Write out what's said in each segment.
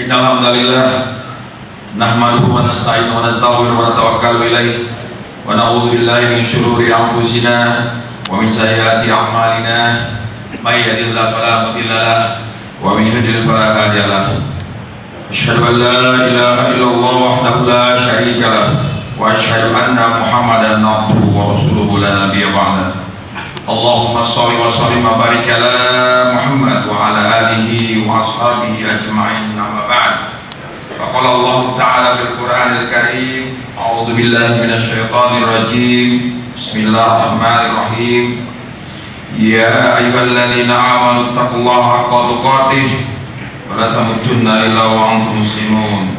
إن الحمد لله نحمده ونستعينه ونستغفره ونتوكل إليه ونعوذ بالله من شرور أنفسنا ومن سيئات أعمالنا من يهد الله فلا مضل له ومن يضلل فلا هادي له أشهد أن لا إله إلا الله وحده لا شريك له وأشهد أن محمدا عبده ورسوله لا نبي بعده اللهم صل وسلم وبارك على محمد وعلى آله وأصحابه أجمعين بعد فقال الله تعالى في القرآن الكريم أعوذ بالله من الشيطان الرجيم بسم الله الرحمن الرحيم يا أيها الذين آمنوا اتقوا الله حق تقاته ولا تموتن إلا وأنتم مسلمون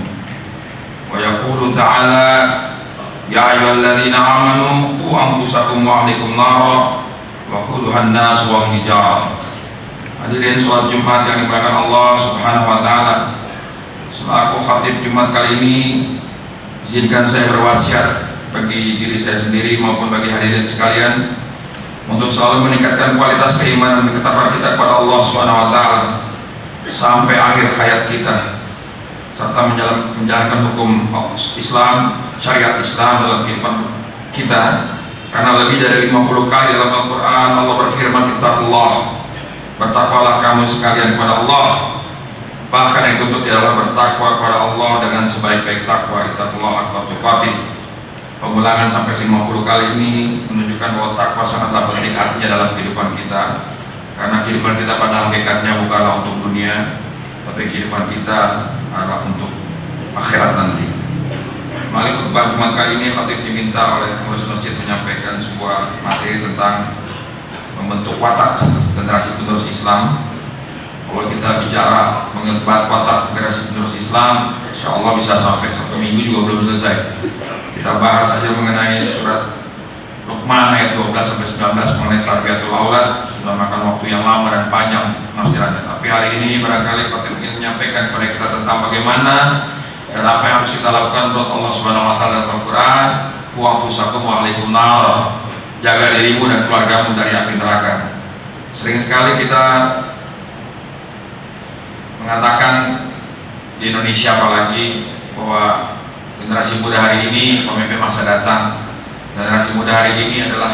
ويقول تعالى يا أيها الذين آمنوا قوا أنفسكم وأهلكم نارا وقودها الناس والحجارة Hadirin sholat Jumat yang dimuliakan Allah Subhanahu wa taala. Selaku khatib Jumat kali ini, izinkan saya berwasiat bagi diri saya sendiri maupun bagi hadirin sekalian untuk selalu meningkatkan kualitas keimanan dan ketakwaan kita kepada Allah Subhanahu wa taala sampai akhir hayat kita serta menjalankan hukum Islam, syariat Islam dalam kehidupan kita. Karena lebih dari 50 kali dalam Al-Quran Allah berfirman Allah Bertakwalah kamu sekalian kepada Allah Bahkan yang tuntut adalah bertakwa kepada Allah Dengan sebaik-baik takwa. Ittaqullah akbar tuqati. Pengulangan sampai 50 kali ini Menunjukkan bahwa takwa sangatlah penting artinya dalam kehidupan kita. Karena kehidupan kita pada hakikatnya bukanlah untuk dunia Tapi kehidupan kita adalah untuk akhirat nanti. Melalui khutbah Jumat kali ini Khatib diminta oleh pengurus masjid menyampaikan sebuah materi tentang membentuk watak generasi penerus Islam. Kalau kita bicara mengebat watak generasi penerus Islam, insya Allah bisa sampai satu minggu juga belum selesai. Kita bahas saja mengenai surat Luqman ayat 12 sampai 19 mengenai tarbiyatul aulad sudah makan waktu yang lama dan panjang nasihatnya. Tapi hari ini barangkali Khatib ingin menyampaikan kepada kita tentang bagaimana dan apa yang harus kita lakukan menurut Allah Subhanahu wa taala dalam Al-Qur'an, "Wa anfusakum wa ahlikum nar." Jaga dirimu dan keluargamu dari api neraka. Sering sekali kita mengatakan di Indonesia apalagi bahwa generasi muda hari ini pemimpin masa datang. Generasi muda hari ini adalah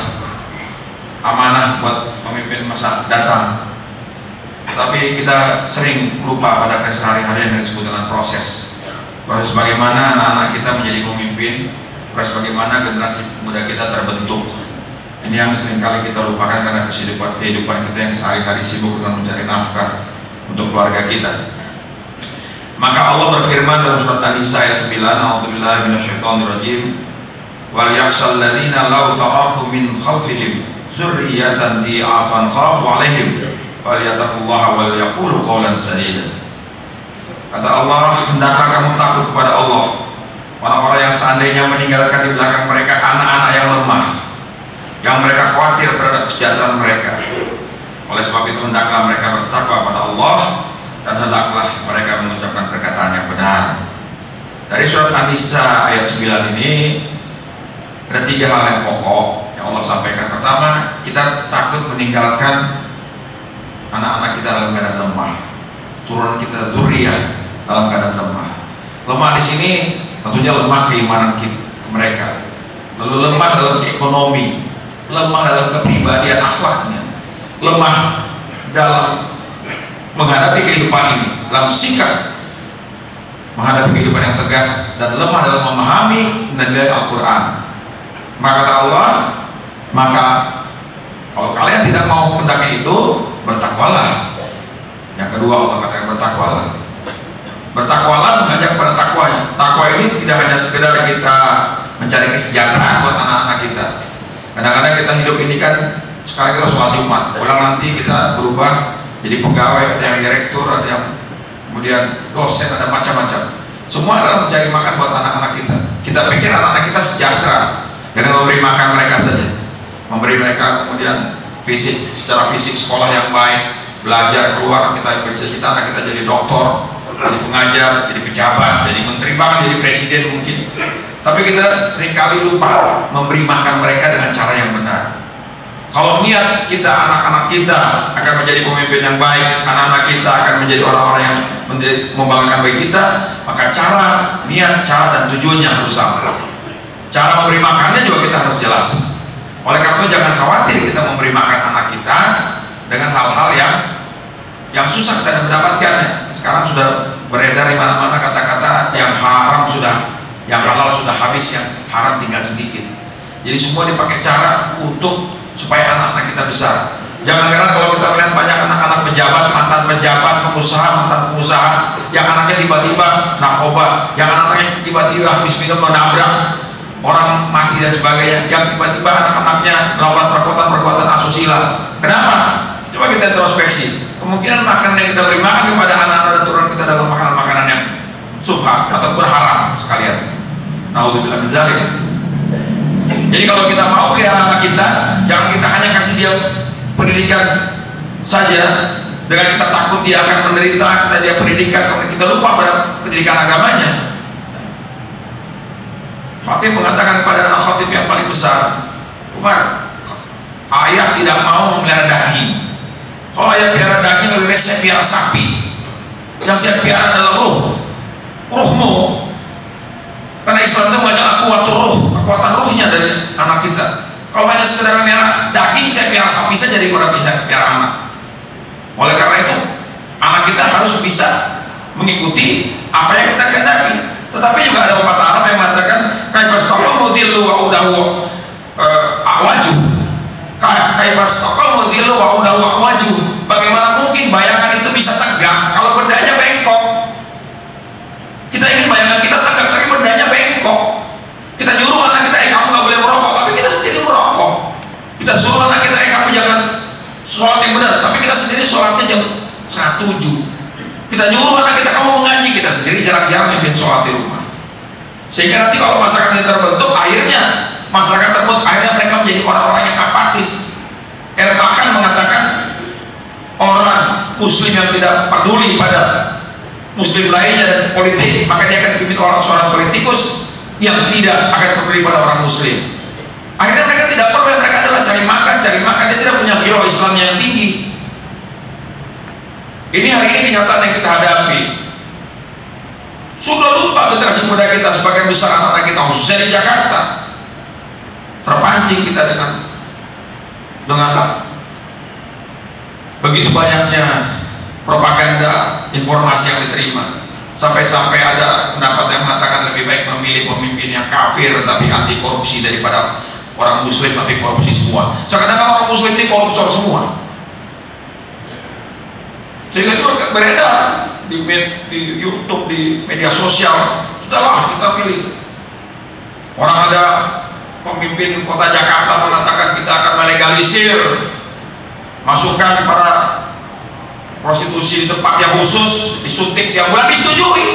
amanah buat pemimpin masa datang. Tapi kita sering lupa pada keseharian yang disebut dengan proses. Proses bagaimana anak-anak kita menjadi pemimpin, proses bagaimana generasi muda kita terbentuk. Ini yang sering kali kita lupakan karena kehidupan, kehidupan kita yang sehari-hari sibuk dengan mencari nafkah untuk keluarga kita. Maka Allah berfirman dalam surat An-Nisa ayat 9, "A'udzubillahi minasyaitonirrajim. Wal yakhshal ladzina law taraku min khalfihim dzurriyyatan di'afan khafu 'alaihim falyattaqullaha wal yaqulu qawlan sadida." Kata Allah, hendaklah kamu takut kepada Allah. Orang-orang yang seandainya meninggalkan di belakang mereka anak-anak yang lemah, yang mereka khawatir terhadap kesejahteraan mereka. Oleh sebab itu hendaklah mereka bertakwa pada Allah dan hendaklah mereka mengucapkan perkataan yang benar. Dari surat An-Nisa ayat 9 ini ada tiga hal yang pokok yang Allah sampaikan. Pertama, kita takut meninggalkan anak-anak kita dalam keadaan lemah. Turunan kita zuriyah dalam keadaan lemah. Lemah di sini tentunya lemah keimanan kita, mereka. Lalu lemah dalam ekonomi, lemah dalam kepribadian akhlaknya, lemah dalam menghadapi kehidupan ini, dalam sikap menghadapi kehidupan yang tegas dan lemah dalam memahami nilai Al-Quran. Maka kata Allah, maka kalau kalian tidak mau mendaki itu, bertakwalah. Yang kedua Allah katakan bertakwalah. Bertakwalah mengajak pada takwanya. Takwa ini tidak hanya sekedar kita mencari kesejahteraan buat anak-anak kita. Kadang-kadang kita hidup ini kan sekarang kita sholat Jumat, pulang nanti kita berubah jadi pegawai, ada yang direktur, ada yang kemudian dosen, ada macam-macam. Semua adalah mencari makan buat anak-anak kita. Kita pikir anak-anak kita sejahtera dengan memberi makan mereka saja, memberi mereka kemudian fisik, secara fisik sekolah yang baik, belajar keluar kita bercita-cita anak kita jadi doktor, jadi pengajar, jadi pejabat, jadi menteri, bahkan jadi presiden mungkin. Tapi kita sering kali lupa memberi makan mereka dengan cara yang benar. Kalau niat kita, anak-anak kita akan menjadi pemimpin yang baik, anak-anak kita akan menjadi orang-orang yang membanggakan baik kita, maka cara, niat, cara dan tujuannya harus sama. Cara memberi makannya juga kita harus jelas. Oleh karena itu jangan khawatir kita memberi makan anak kita dengan hal-hal yang yang susah kita mendapatkannya. Sekarang sudah beredar di mana-mana kata-kata yang haram sudah, yang halal sudah habis, yang haram tinggal sedikit. Jadi semua dipakai cara untuk supaya anak-anak kita besar. Jangan heran kalau kita melihat banyak anak-anak pejabat, mantan pejabat, pengusaha, mantan pengusaha, yang anaknya tiba-tiba narkoba, yang anaknya tiba-tiba habis minum menabrak orang mati dan sebagainya, yang tiba-tiba anak-anaknya melakukan perbuatan-perbuatan asusila. Kenapa? Coba kita introspeksi. Kemungkinan makanan yang kita beri makan kepada anak-anak dan turun kita dalam makanan-makanan yang subhan ataupun haram sekalian. Naudzubillah min zalik. Jadi kalau kita mau pelihara anak kita, jangan kita hanya kasih dia pendidikan saja dengan kita takut dia akan menderita, kita dia pendidikan, kita lupa pada pendidikan agamanya. Fatih mengatakan kepada anak Fatih yang paling besar, Umar, ayah tidak mau memelihara daging. Kalau ayah pelihara daging lebih baik saya pelihara sapi. Yang saya pelihara adalah roh. Rohmu karena Islam itu banyak kuat roh, kekuatan rohnya dari anak kita. Kalau hanya sekedar merah daging, saya piara sapi saja daripada bisa piara anak. Oleh karena itu, anak kita harus bisa mengikuti apa yang kita kehendaki. Tetapi juga ada pepatah Arab yang mengatakan, kaifas mudillu wa udahu eh, awaju. Kaifas mudillu wa udahu awaju. Bagaimana mungkin bayangan itu bisa tegak kalau bendanya bengkok? Kita ingin bayangan kita tegak kita nyuruh anak kita, eh kamu nggak boleh merokok, tapi kita sendiri merokok. Kita suruh anak kita, eh kamu jangan sholat yang benar, tapi kita sendiri sholatnya jam satu tujuh. Kita nyuruh anak kita, kamu mengaji, kita sendiri jarang-jarang mimpin sholat di rumah. Sehingga nanti kalau masyarakat ini terbentuk, akhirnya masyarakat terbentuk, akhirnya mereka menjadi orang-orang yang apatis. Erbakan mengatakan orang muslim yang tidak peduli pada muslim lainnya dan politik, maka dia akan dipimpin orang seorang politikus yang tidak akan peduli pada orang muslim. Akhirnya mereka tidak perlu, mereka adalah cari makan, cari makan, dia tidak punya hero Islam yang tinggi. Ini hari ini kenyataan yang kita hadapi. Sudah lupa generasi muda kita sebagai besar anak-anak kita khususnya di Jakarta. Terpancing kita dengan dengan begitu banyaknya propaganda informasi yang diterima. Sampai-sampai ada pendapat yang mengatakan lebih baik memilih pemimpin yang kafir tapi anti korupsi daripada orang muslim tapi korupsi semua. Sekarang orang muslim ini korupsor semua. Sehingga itu beredar di, di YouTube, di media sosial. Sudahlah kita pilih. Orang ada pemimpin kota Jakarta mengatakan kita akan melegalisir masukkan para prostitusi di tempat yang khusus disuntik tiap bulan disetujui.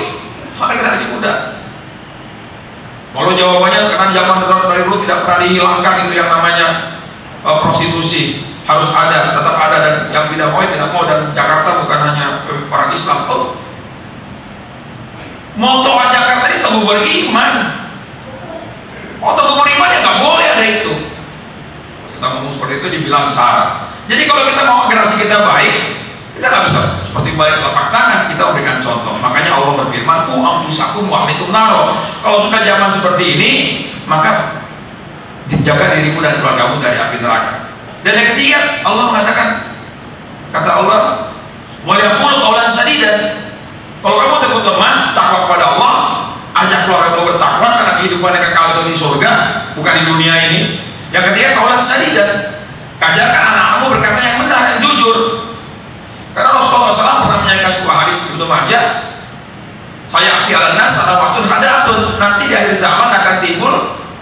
Oleh generasi muda. Kalau jawabannya karena zaman dari dulu tidak pernah dihilangkan itu yang namanya uh, prostitusi. Harus ada tetap ada dan yang tidak mau tidak mau. Dan Jakarta bukan hanya orang Islam. Oh. moto Jakarta ini teguh beriman. Oh teguh beriman ya nggak boleh ada itu. Kita ngomong seperti itu dibilang salah jadi kalau kita mau generasi kita baik kita nggak bisa seperti balik telapak tangan kita memberikan contoh. Makanya Allah berfirman, "Ku ampusakum wa naro." Kalau sudah zaman seperti ini, maka dijaga dirimu dan keluargamu dari api neraka. Dan yang ketiga, Allah mengatakan kata Allah, "Wa yaqulu qawlan sadidan." Kalau kamu lemah, takwa kepada Allah, ajak keluarga bertakwa karena kehidupan yang kekal itu di surga, bukan di dunia ini. Yang ketiga, qawlan sadidan. Kajarkan anak-anakmu berkata yang benar dan jujur. Karena Rasulullah SAW pernah menyanyikan sebuah hadis Ibnu Majah, ala nas ada hadatun nanti di akhir zaman akan timbul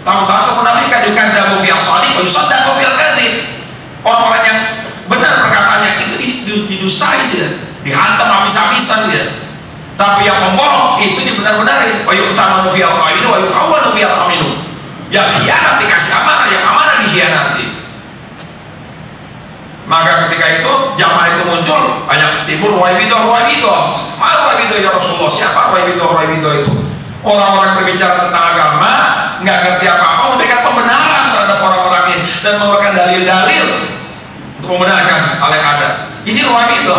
tamu-tamu kemunafikan juga zabu fi salih wa yusaddaqu fil kadzib. Orang-orang yang benar perkataannya itu didustai dia, dihantam habis-habisan dia. Tapi yang membohong itu dibenar-benari. Wa yu'tamanu fi al-khair wa yuqawwanu fi al-aminu. Yang khianat dikasih amanah, yang amanah dikhianati. Maka ketika itu muncul banyak timbul waibidoh waibidoh. Mana waibidoh ya Rasulullah? Siapa waibidoh waibidoh itu? Orang-orang berbicara tentang agama nggak ngerti apa-apa memberikan pembenaran terhadap orang-orang ini dan memberikan dalil-dalil Memudahkan hal yang ada. Ini itu.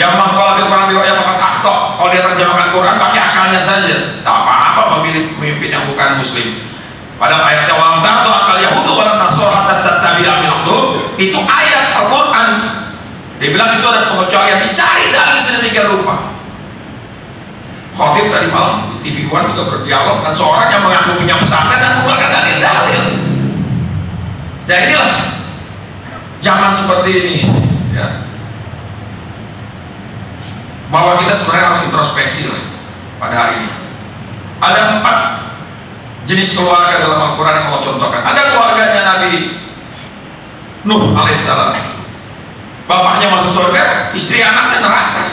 Yang mengkhawatir para yang makan akto. Kalau dia terjemahkan Quran pakai akalnya saja. Tak apa-apa memilih pemimpin yang bukan muslim. Pada ayatnya walam tato akal Yahudi walam nasor hatta tattabi'a Itu ayat. Dia bilang itu ada pengecualian dicari dalil sedemikian rupa. Khotib tadi malam di TV One juga berdialog dengan seorang yang mengaku punya pesantren dan menggunakan dalil-dalil. Dan inilah zaman seperti ini, ya. Bahwa kita sebenarnya harus introspeksi lah pada hari ini. Ada empat jenis keluarga dalam Al-Quran yang Allah contohkan. Ada keluarganya Nabi Nuh alaihissalam. Bapaknya masuk surga, istri anaknya neraka.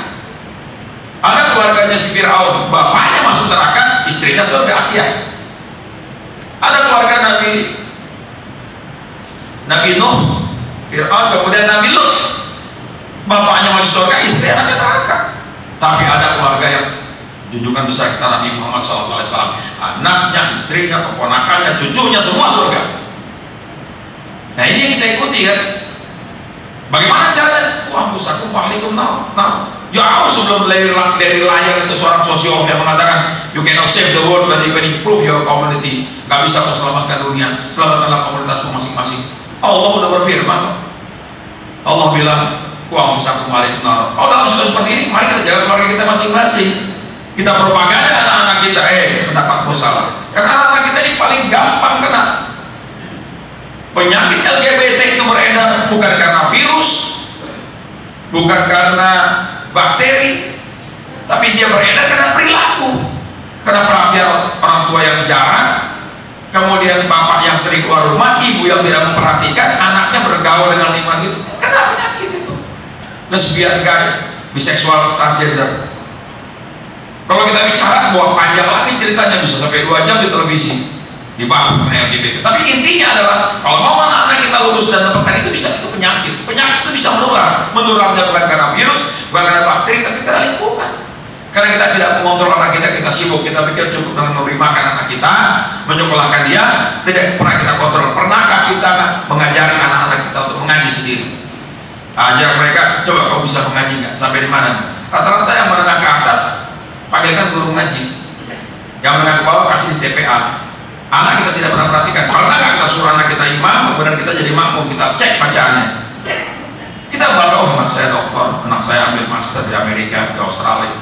Ada keluarganya si Fir'aun, bapaknya masuk neraka, istrinya surga Asia. Ada keluarga Nabi Nabi Nuh, Fir'aun, kemudian Nabi Lut. Bapaknya masuk surga, istri anaknya neraka. Tapi ada keluarga yang junjungan besar kita Nabi Muhammad SAW. Anaknya, istrinya, keponakannya, cucunya semua surga. Nah ini yang kita ikuti kan. Bagaimana caranya? Pusaku mahlikum now. Nah, jauh sebelum dari, dari layar itu seorang sosiolog yang mengatakan you cannot save the world but you can improve your community. Gak bisa kau selamatkan dunia, selamatkanlah komunitasmu masing-masing. Allah sudah berfirman. Allah bilang, Wah, pusaku mahlikum now. Kalau dalam situasi seperti ini, mari kita jaga keluarga kita masing-masing. Kita propaganda anak-anak kita, eh, pendapatmu salah. Karena anak-anak kita ini paling gampang kena Penyakit LGBT itu beredar bukan karena virus, bukan karena bakteri, tapi dia beredar karena perilaku. Karena perhatian orang tua yang jarang, kemudian bapak yang sering keluar rumah, ibu yang tidak memperhatikan, anaknya bergaul dengan lingkungan itu. Kenapa penyakit itu? Lesbian gay, biseksual, transgender. Kalau kita bicara, bahwa panjang lagi ceritanya bisa sampai dua jam di televisi dibahas mengenai LGBT. Tapi intinya adalah kalau mau anak-anak kita lulus dan dapatkan itu bisa itu penyakit. Penyakit itu bisa menular. Menularnya bukan karena virus, bukan karena bakteri, tapi karena lingkungan. Karena kita tidak mengontrol anak kita, kita sibuk, kita pikir cukup dengan memberi makan anak kita, menyekolahkan dia, tidak pernah kita kontrol. Pernahkah kita mengajari anak-anak kita untuk mengaji sendiri? Ajar mereka, coba kau bisa mengaji nggak? Sampai di mana? Rata-rata yang menengah ke atas, panggilkan guru mengaji. Yang menengah ke bawah kasih di TPA, Anak kita tidak pernah perhatikan. Pernah nggak kita suruh anak kita imam, kemudian kita jadi makmum, kita cek bacaannya. Kita bangga, oh anak saya dokter, anak saya ambil master di Amerika, di Australia.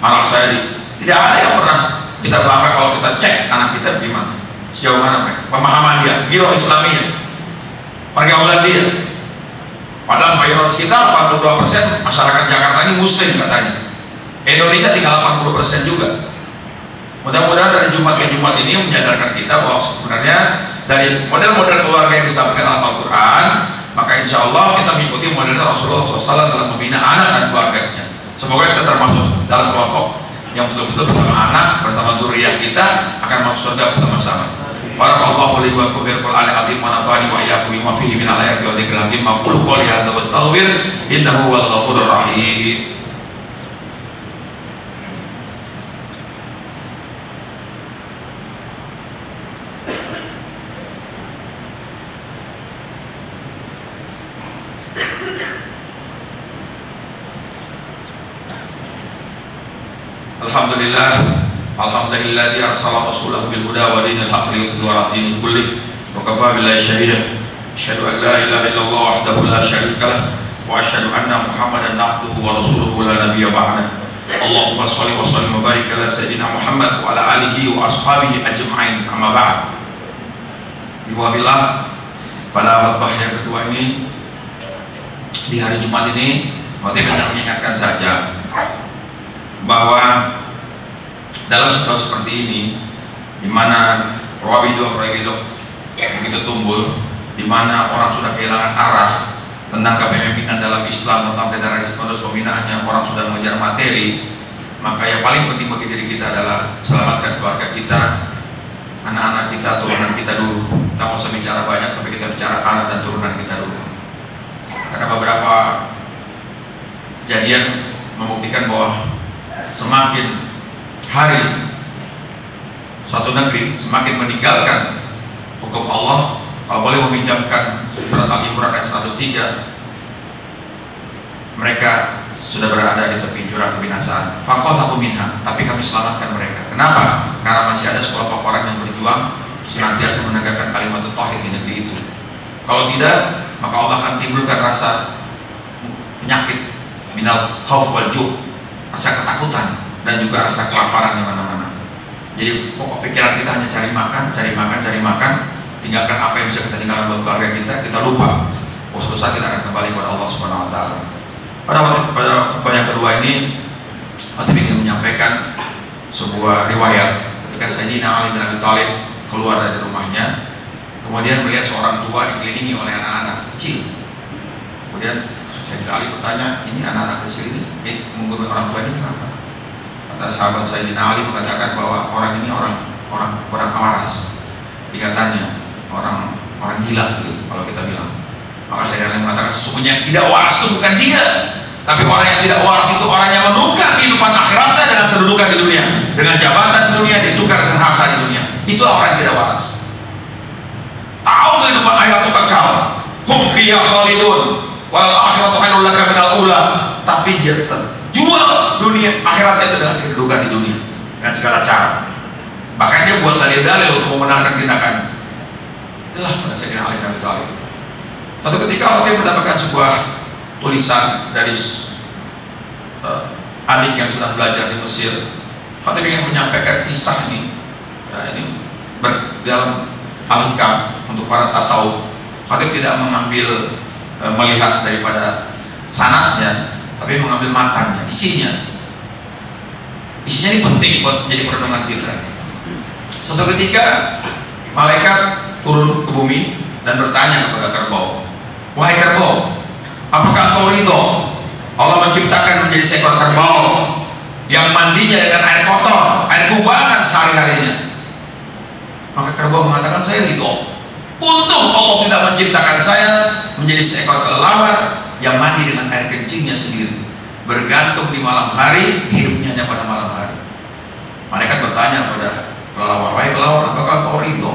Anak saya di... Tidak ada yang pernah kita bangga kalau kita cek anak kita gimana. Sejauh mana mereka. Pemahaman dia, giro islaminya. Pergaulan dia. Padahal mayoritas kita 82% masyarakat Jakarta ini muslim katanya. Indonesia tinggal 80% juga. Mudah-mudahan dari Jumat ke Jumat ini menyadarkan kita bahwa sebenarnya dari model-model keluarga yang disampaikan Al-Quran, maka insya Allah kita mengikuti model Rasulullah SAW dalam membina anak dan keluarganya. Semoga kita termasuk dalam kelompok yang betul-betul bersama anak, bersama zuriyah kita akan masuk surga bersama-sama. Barakallahu li wa lakum fil Qur'anil azim wa nafa'ani wa iyyakum bima fihi min al-ayati wa dzikril hakim. Aqulu qawli hadza wa astaghfir innahu wal ghafurur rahim. Alhamdulillah. Alhamdulillah di arsala rasulahu bil huda wa dinil haqq li yudhhira din kulli. Wa kafa billahi shahida asyhadu an la ilaha illallah wahdahu la syarika lah. Wa asyhadu anna muhammadan abduhu wa rasuluhu la nabiyya ba'da Allahumma shalli wa sallim wa barik ala sayyidina Muhammad wa ala alihi wa ashabihi ajma'in. Amma ba'd. Iwabillah pada khutbah yang kedua ini di hari Jumat ini Khotib hanya mengingatkan saja bahwa dalam situasi seperti ini di mana rawidoh rawidoh begitu tumbuh di mana orang sudah kehilangan arah tentang kepemimpinan dalam Islam tentang generasi penerus pembinaannya orang sudah mengejar materi maka yang paling penting bagi diri kita adalah selamatkan keluarga kita anak-anak kita turunan kita dulu. Kita mau usah bicara banyak tapi kita bicara anak dan turunan kita dulu. Karena beberapa kejadian membuktikan bahwa semakin hari suatu negeri semakin meninggalkan hukum Allah kalau boleh meminjamkan surat Al-Imran ayat 103 mereka sudah berada di tepi jurang kebinasaan. Fakotahu minha, tapi kami selamatkan mereka. Kenapa? Karena masih ada sekelompok orang yang berjuang senantiasa menegakkan kalimat tauhid di negeri itu. Kalau tidak, maka Allah akan timbulkan rasa penyakit minal khauf wal rasa ketakutan dan juga rasa kelaparan di mana-mana. Jadi pokok pikiran kita hanya cari makan, cari makan, cari makan, tinggalkan apa yang bisa kita tinggalkan buat keluarga kita, kita lupa. Suatu saat kita akan kembali kepada Allah Subhanahu wa taala. Pada waktu pada khutbah yang kedua ini, saya ingin menyampaikan sebuah riwayat ketika Sayyidina Ali bin Abi Thalib keluar dari rumahnya, kemudian melihat seorang tua dikelilingi oleh anak-anak kecil. Kemudian Sayyidina Ali bertanya, ini anak-anak kecil ini, eh, menggurui orang tua ini kenapa? Kata sahabat Sayyidina Ali mengatakan bahwa orang ini orang orang orang waras. Dikatanya orang orang gila gitu, kalau kita bilang. Maka saya yang mengatakan sesungguhnya tidak waras itu bukan dia. Tapi orang yang tidak waras itu orang yang menukar kehidupan akhiratnya dengan kedudukan di dunia. Dengan jabatan di dunia ditukar dengan harta di dunia. Itu orang yang tidak waras. Tahu kehidupan akhirat itu kekal. Hum khalidun. Wal akhiratu khairul laka minal. Tapi dia jual dunia akhiratnya itu dengan kedudukan di dunia. Dengan segala cara. Bahkan dia buat dalil-dalil untuk memenangkan tindakan. Itulah pada saya Ali bin Abi Thalib. Suatu ketika Khatib mendapatkan sebuah tulisan dari uh, adik yang sedang belajar di Mesir. Khatib ingin menyampaikan kisah ini. Ya, ini dalam al untuk para tasawuf. Khatib tidak mengambil uh, melihat daripada sanatnya, tapi mengambil matanya, isinya. Isinya ini penting buat menjadi perdoman kita. Suatu ketika malaikat turun ke bumi dan bertanya kepada kerbau, Wahai kerbau, apakah kau ridho Allah menciptakan menjadi seekor kerbau yang mandinya dengan air kotor, air kubangan sehari-harinya? Maka kerbau mengatakan saya ridho. Untung Allah tidak menciptakan saya menjadi seekor kelelawar yang mandi dengan air kencingnya sendiri. Bergantung di malam hari, hidupnya hanya pada malam hari. Mereka bertanya kepada kelelawar, wahai kelelawar, apakah kau ridho?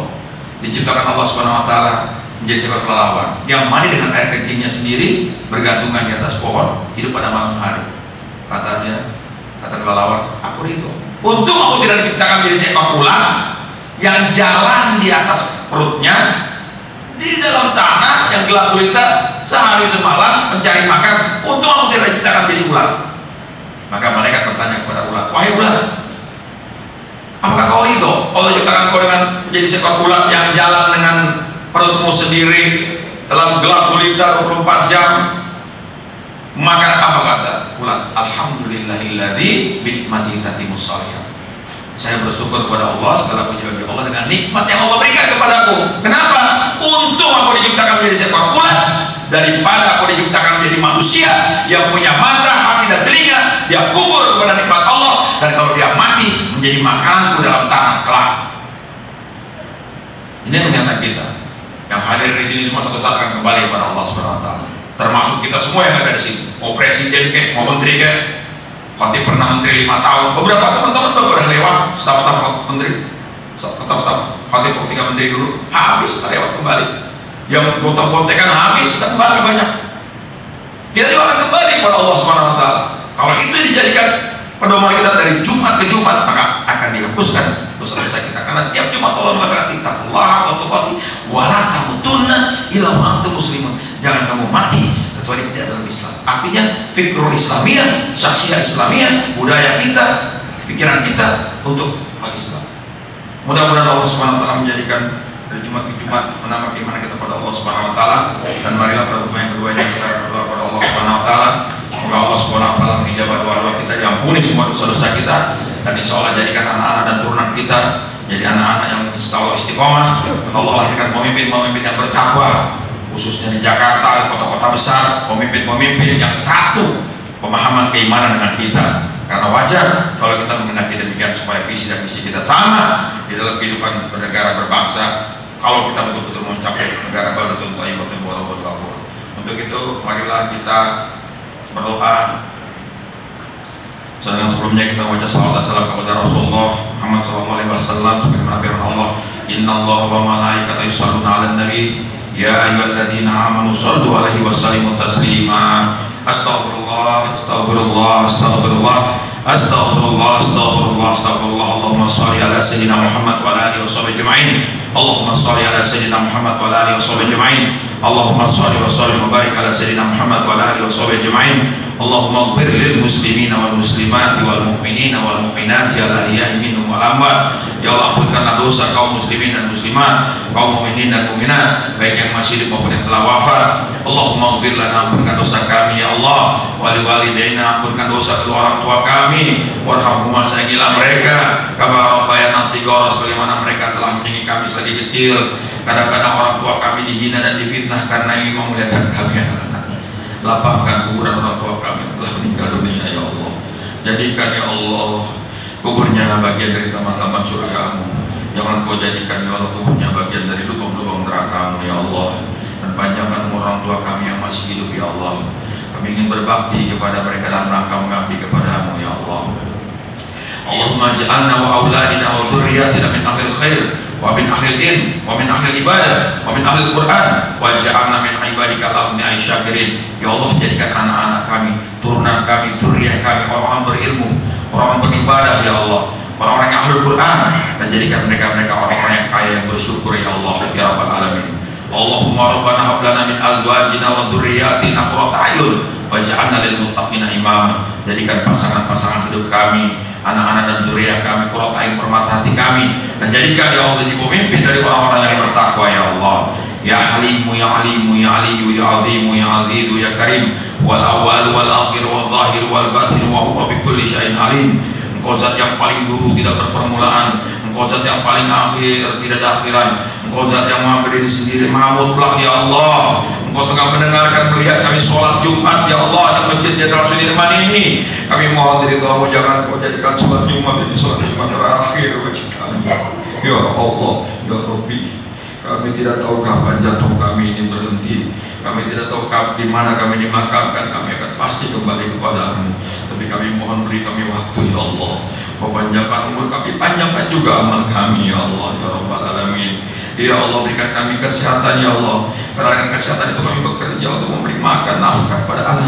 Diciptakan Allah Subhanahu Wa Taala menjadi seekor kelelawar yang mandi dengan air kencingnya sendiri bergantungan di atas pohon hidup pada malam hari katanya kata kelelawar aku itu untung aku tidak diciptakan menjadi seekor ular yang jalan di atas perutnya di dalam tanah yang gelap gulita sehari semalam mencari makan untung aku tidak diciptakan menjadi ular? Maka mereka bertanya kepada ular wahai ular apakah kau itu Allah ciptakan kau dengan menjadi seekor ular yang jalan dengan perutmu sendiri dalam gelap gulita 24 jam? Maka apa kata ulat alhamdulillahilladzi nikmati tatimus saya bersyukur kepada Allah segala puji bagi Allah dengan nikmat yang Allah berikan kepadaku. Kenapa untung aku diciptakan menjadi seekor ulat daripada aku diciptakan menjadi manusia yang punya mata, hati dan telinga dia kubur kepada nikmat Allah dan kalau dia mati menjadi makananku dalam tanah kelak ini yang kita yang hadir di sini semua satu akan kembali kepada Allah Subhanahu wa. Termasuk kita semua yang ada di sini. Mau presiden kek, mau menteri kek. Fatih pernah menteri lima tahun. Beberapa teman-teman sudah lewat staf-staf menteri. Staf-staf Fatih ketika menteri dulu habis lewat kembali. Yang gontok-gontekan habis kembali banyak. Kita juga kembali kepada Allah Subhanahu wa taala. Kalau itu dijadikan pedoman kita dari Jumat ke Jumat maka akan dihapuskan dosa-dosa kita karena tiap Jumat Allah mengatakan Allah atau tuqati wala tamutunna illa wa antum muslimun jangan kamu mati kecuali tidak dalam Islam artinya fikrul Islamiyah saksiah Islamiyah budaya kita pikiran kita untuk Islam mudah-mudahan Allah Subhanahu wa menjadikan dari Jumat ke Jumat menambah keimanan kita kepada Allah Subhanahu wa dan marilah pada yang kedua ini kita berdoa kepada Allah Subhanahu wa semoga Allah Subhanahu wa taala mengijabah doa-doa kita diampuni semua dosa-dosa kita. Dan insya Allah jadikan anak-anak dan turunan kita jadi anak-anak yang istiqomah istiqomah. Allah lahirkan pemimpin-pemimpin yang bertakwa khususnya di Jakarta kota-kota besar. Pemimpin-pemimpin yang satu pemahaman keimanan dengan kita karena wajar kalau kita menghendaki demikian supaya visi dan misi kita sama di dalam kehidupan bernegara berbangsa. Kalau kita betul-betul mencapai negara baru tentu ibadah berlaku. Untuk itu marilah kita berdoa. Sedangkan sebelumnya kita baca salat salam kepada Rasulullah Muhammad SAW. Alaihi Wasallam sebagaimana firman Allah Inna Allah wa malaikatahu yusalluna 'alan nabi ya ayyuhalladzina amanu sallu 'alaihi wa sallimu taslima أستغفر الله أستغفر الله أستغفر الله أستغفر الله أستغفر الله أستغفر الله اللهم صل على سيدنا محمد وعلى آله وصحبه أجمعين. اللهم صل على سيدنا محمد وعلى آله وصحبه أجمعين. اللهم صل وسلم وبارك على سيدنا محمد وعلى آله وصحبه أجمعين. اللهم اغفر للmuslimin wal muslimat wal mu'minin wal mu'minat ya ahya'i minhum wal amwat ya Allah ampunkanlah dosa kaum muslimin dan muslimat kaum mukminin dan mukminat baik yang masih hidup maupun yang telah wafat Allahumma ighfir lana ampunkan dosa kami ya Allah wali walidaina ampunkan dosa kedua orang tua kami warhamhuma sayangilah mereka kama rabbayana shighara sebagaimana mereka telah menyayangi kami selagi kecil kadang-kadang orang tua kami dihina dan difitnah karena ingin memuliakan kami anak-anak lapangkan kuburan orang tua kami telah meninggal dunia ya Allah. Jadikan ya Allah kuburnya bagian dari taman-taman surgamu. Jangan kau jadikan ya Allah kuburnya bagian dari lubang-lubang nerakamu ya Allah. Dan panjangkan umur orang tua kami yang masih hidup ya Allah. Kami ingin berbakti kepada mereka dan rangka mengabdi kepadamu ya Allah. Allahumma ja'alna wa auladina wa dhurriyyatina min ahlil khair wa min ahlil ilm wa min ahlil ibadah wa min ahlil Quran. Wa ja'alna min ibadika al-aghniya syakirin ya Allah jadikan anak-anak kami turunan kami dzurriyyah kami orang-orang berilmu orang-orang beribadah ya Allah. Orang-orang yang ahlul Quran. Dan jadikan mereka-mereka orang-orang yang kaya yang bersyukur ya Allah ya rabbal alamin. Allahumma rabbana hab lana min azwajina wa dzurriyyatina qurrata a'yun. Waj'alna lil muttaqina imama. Jadikan pasangan-pasangan hidup kami anak-anak dan zuriat kami, kurotain permata hati kami, dan jadikan ya Allah jadi pemimpin dari orang-orang yang bertakwa ya Allah. Ya Halimu ya Alimu ya Aliyu ya Azimu ya Azizu ya Karim wal awal wal akhir wal zahir wal batin wa huwa bi kulli syai'in alim. Engkau zat yang paling dulu tidak berpermulaan, Engkau zat yang paling akhir tidak ada akhiran, Engkau zat yang maha berdiri sendiri, maha mutlak ya Allah. Engkau tengah mendengarkan melihat kami sholat Jumat ya Allah dan masjid Jenderal Sudirman ini. Kami mohon dari Tuhan jangan kau jadikan sholat Jumat ini sholat Jumat terakhir. Ya Allah, ya Rabbi. Kami tidak tahu kapan jatuh kami ini berhenti. Kami tidak tahu di mana kami dimakamkan. Kami akan pasti kembali kepadamu. Tapi kami mohon beri kami waktu ya Allah. Panjangkan umur kami, panjangkan juga amal kami ya Allah ya Rabbal Alamin. Ya Allah berikan kami kesehatan ya Allah. Karena dengan kesehatan itu kami bekerja untuk memberi makan nafkah pada anak.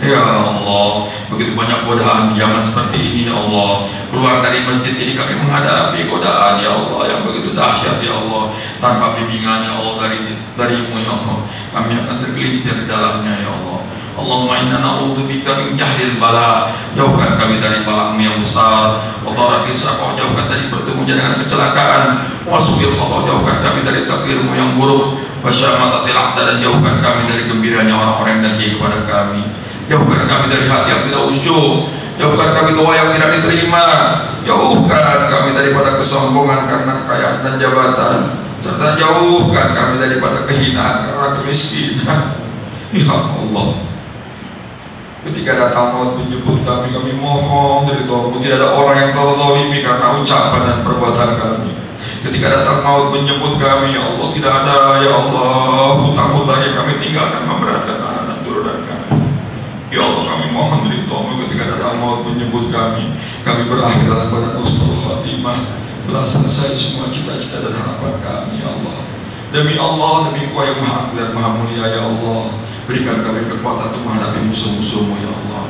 Ya Allah, begitu banyak godaan zaman seperti ini ya Allah. Keluar dari masjid ini kami menghadapi godaan ya Allah yang begitu dahsyat ya Allah. Tanpa bimbingan ya Allah dari darimu ya Allah. Kami akan tergelincir dalamnya ya Allah. Allahumma inna na'udzubika min jahlil bala. Jauhkan kami dari balamu yang besar. Wa tarakis jauhkan dari bertemu dengan kecelakaan. Wa subil jauhkan kami dari takdirmu yang buruk. Wa syamatatil dan jauhkan kami dari gembiranya orang-orang yang janji kepada kami. Jauhkan kami dari hati yang tidak usyuk. Jauhkan kami doa yang tidak diterima. Jauhkan kami daripada kesombongan karena kekayaan dan jabatan. Serta jauhkan kami daripada kehinaan karena kemiskinan. Ya Allah. Ketika datang maut menyebut kami, kami mohon Tuhanmu tidak ada orang yang tahu zalimi karena ucapan dan perbuatan kami. Ketika datang maut menyebut kami, ya Allah tidak ada, ya Allah hutang-hutang yang kami tinggalkan memberatkan anak dan turunan kami. Ya Allah kami mohon Tuhanmu ketika datang maut menyebut kami, kami berakhir dalam badan Ustaz Fatimah. Telah selesai semua cita-cita dan harapan kami, ya Allah. Demi Allah, demi Kau yang maha dan maha mulia, ya Allah. Berikan kami kekuatan untuk menghadapi musuh-musuhmu ya Allah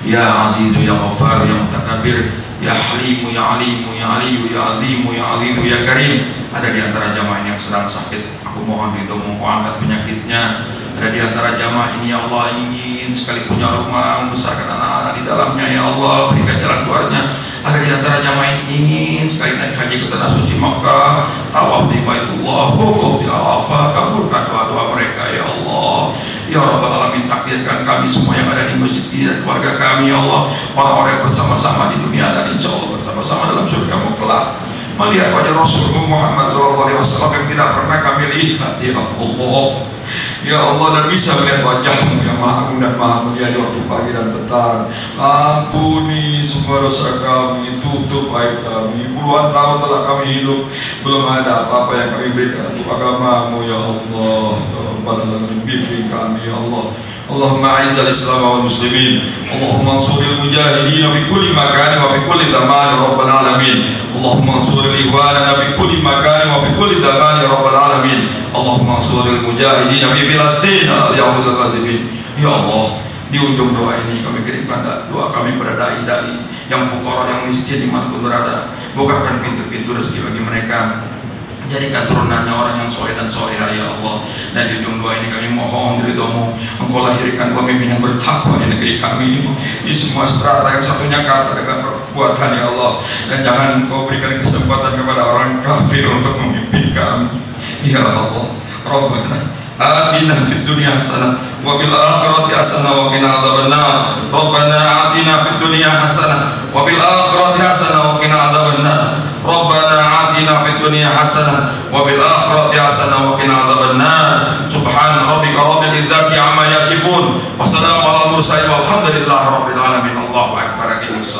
Ya Azizu ya Ghaffar ya Mutakabir Ya Halimu ya Alimu ya Aliyu ya Azimu ya Azizu ya Karim Ada di antara jamaah yang sedang sakit Aku mohon itu angkat penyakitnya Ada di antara jamaah ini ya Allah ingin sekali punya rumah Membesarkan anak-anak di dalamnya ya Allah Berikan jalan keluarnya. Ada di antara jamaah yang ingin sekali naik haji ke tanah suci Makkah. Tawaf di Baitullah Wukuf di Al-Afah Kabulkan doa-doa mereka ya Allah. Ya Rabbal Alamin takdirkan kami semua yang ada di masjid ini dan keluarga kami ya Allah. Orang-orang bersama-sama di dunia dan insya Allah bersama-sama dalam surga kelak. Melihat wajah Rasulullah Muhammad SAW yang tidak pernah kami lihat Ya Allah Ya Allah dan bisa melihat wajahmu yang maha agung dan maha mulia di waktu pagi dan petang. Ampuni semua dosa kami, tutup aib kami. Puluhan tahun telah kami hidup, belum ada apa-apa yang kami berikan untuk agamamu ya Allah. Pada bimbing kami ya Allah. اللهم اعز الاسلام والمسلمين اللهم انصر المجاهدين في كل مكان وفي كل زمان يا رب العالمين اللهم انصر اخواننا في كل مكان وفي كل زمان يا رب العالمين اللهم انصر المجاهدين في فلسطين يا رب العالمين يا الله di ujung doa ini kami kirimkan doa kami pada dai-dai yang fukara yang miskin dimanapun berada bukakan pintu-pintu rezeki bagi mereka Jadikan turunannya orang yang soleh dan soleha ya Allah. Dan di ujung doa ini kami mohon dari doamu. Engkau lahirkan pemimpin yang bertakwa di negeri kami ini. Di semua strata yang satunya kata dengan perbuatan ya Allah. Dan jangan engkau berikan kesempatan kepada orang kafir untuk memimpin kami. Ya Allah. Rabbana. آتنا في الدنيا حسنة وفي الآخرة حسنة وقنا عذاب النار ربنا آتنا في الدنيا حسنة وفي الآخرة حسنة وقنا عذاب النار atina fid dunya hasanah wa bil akhirati hasanah wa qina adzabannar. Subhan rabbika rabbil izzati amma yasifun. Wassalamu ala mursalin walhamdulillahi rabbil alamin. Allahu akbar. Allahu akbar.